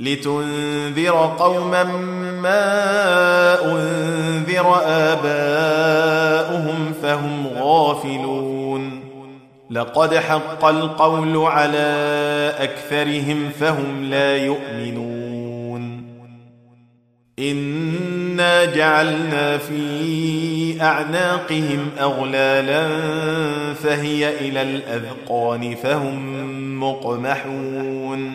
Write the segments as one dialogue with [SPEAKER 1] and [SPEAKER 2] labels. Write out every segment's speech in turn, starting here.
[SPEAKER 1] لتنذر قوما ما أنذر آباؤهم فهم غافلون. لقد حق القول على أكثرهم فهم لا يؤمنون. إنا جعلنا في أعناقهم أغلالا فهي إلى الأذقان فهم مقمحون.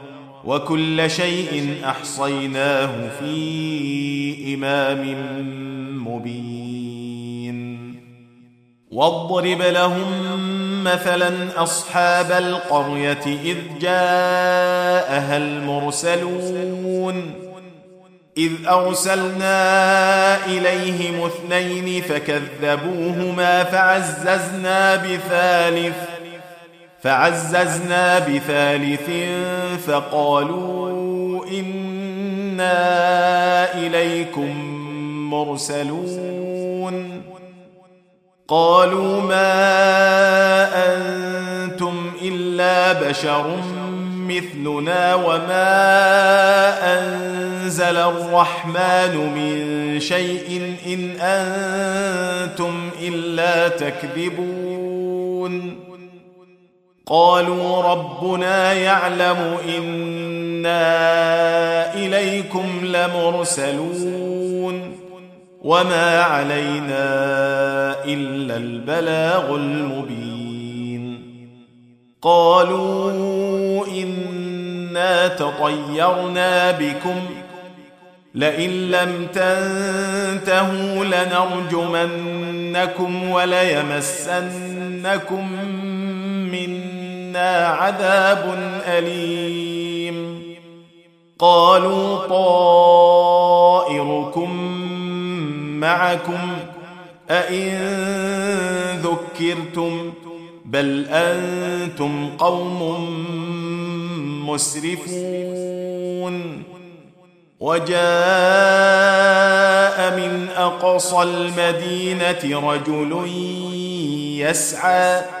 [SPEAKER 1] وكل شيء أحصيناه في إمام مبين. واضرب لهم مثلا أصحاب القرية إذ جاءها المرسلون. إذ أرسلنا إليهم اثنين فكذبوهما فعززنا بثالث فعززنا بثالث فقالوا إنا إليكم مرسلون. قالوا ما أنتم إلا بشر مثلنا وما أنزل الرحمن من شيء إن أنتم إلا تكذبون. قالوا ربنا يعلم إنا إليكم لمرسلون وما علينا إلا البلاغ المبين قالوا إنا تطيرنا بكم لئن لم تنتهوا لنرجمنكم وليمسنكم منا عذاب اليم. قالوا طائركم معكم أئن ذكرتم بل أنتم قوم مسرفون. وجاء من أقصى المدينة رجل يسعى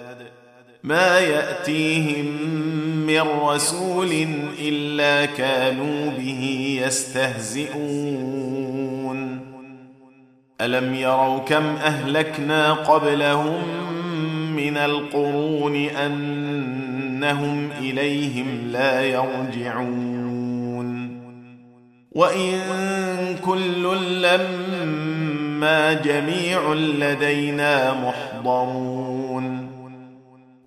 [SPEAKER 1] ما يأتيهم من رسول إلا كانوا به يستهزئون. ألم يروا كم أهلكنا قبلهم من القرون أنهم إليهم لا يرجعون. وإن كل لما جميع لدينا محضرون.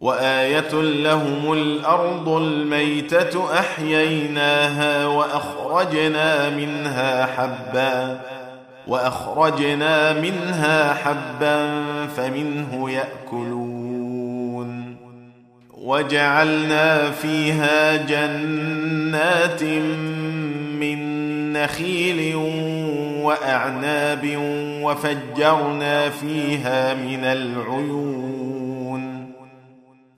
[SPEAKER 1] وآية لهم الأرض الميتة أحييناها وأخرجنا منها حبا وأخرجنا منها حبا فمنه يأكلون. وجعلنا فيها جنات من نخيل وأعناب وفجرنا فيها من العيون.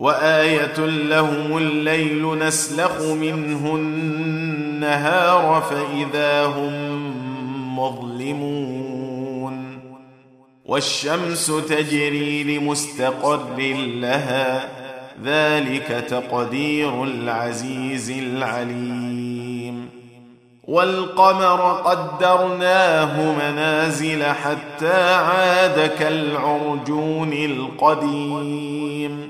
[SPEAKER 1] وآية لهم الليل نسلخ منه النهار فإذا هم مظلمون. والشمس تجري لمستقر لها ذلك تقدير العزيز العليم. والقمر قدرناه منازل حتى عاد كالعرجون القديم.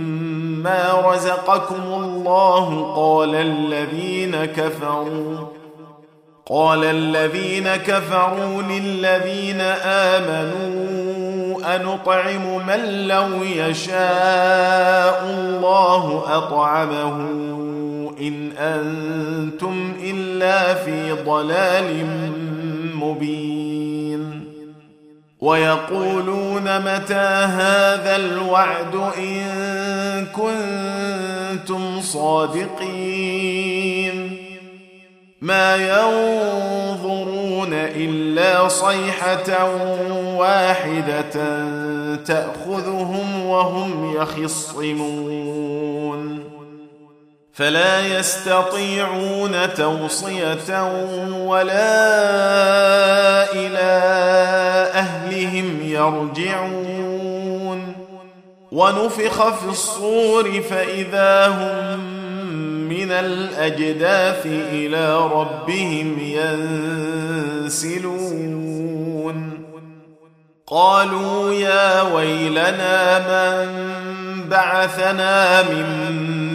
[SPEAKER 1] رزقكم الله قال الذين كفروا قال الذين كفروا للذين امنوا انطعم من لو يشاء الله اطعمه ان أنتم الا في ضلال مبين ويقولون متى هذا الوعد إن كنتم صادقين. ما ينظرون إلا صيحة واحدة تأخذهم وهم يخصمون. فلا يستطيعون توصية ولا إلى أهلهم يرجعون. ونفخ في الصور فإذا هم من الأجداث إلى ربهم ينسلون. قالوا يا ويلنا من بعثنا من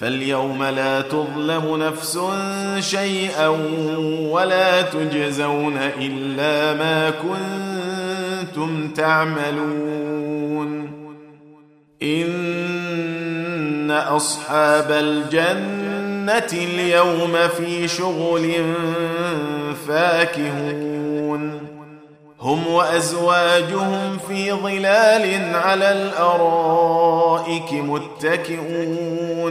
[SPEAKER 1] فاليوم لا تظلم نفس شيئا ولا تجزون إلا ما كنتم تعملون. إن أصحاب الجنة اليوم في شغل فاكهون. هم وأزواجهم في ظلال على الأرائك متكئون.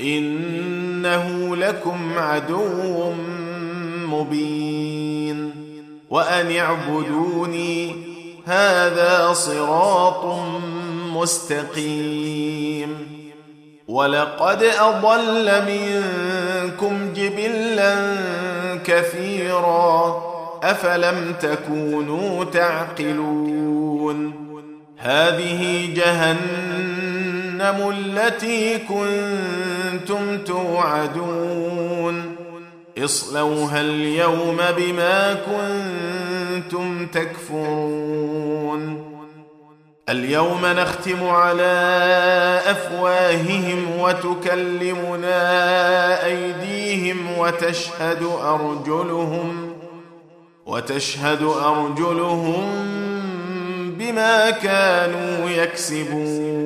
[SPEAKER 1] إنه لكم عدو مبين. وأن اعبدوني هذا صراط مستقيم. ولقد أضل منكم جبلا كثيرا. أفلم تكونوا تعقلون؟ هذه جهنم التي كنتم توعدون. اصلوها اليوم بما كنتم تكفرون. اليوم نختم على أفواههم وتكلمنا أيديهم وتشهد أرجلهم وتشهد أرجلهم بما كانوا يكسبون.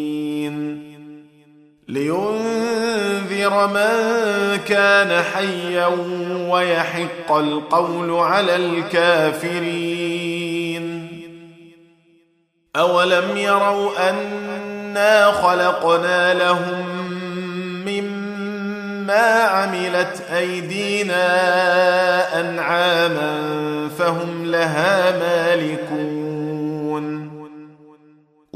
[SPEAKER 1] لينذر من كان حيا ويحق القول على الكافرين. أولم يروا أنا خلقنا لهم مما عملت أيدينا أنعاما فهم لها مالكون.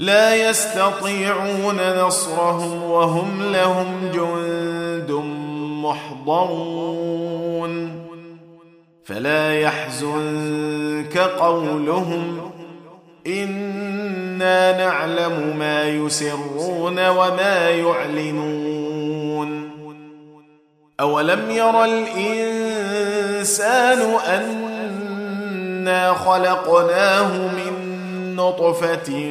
[SPEAKER 1] لا يستطيعون نصرهم وهم لهم جند محضرون. فلا يحزنك قولهم إنا نعلم ما يسرون وما يعلنون. أولم ير الإنسان أنا خلقناه من نطفة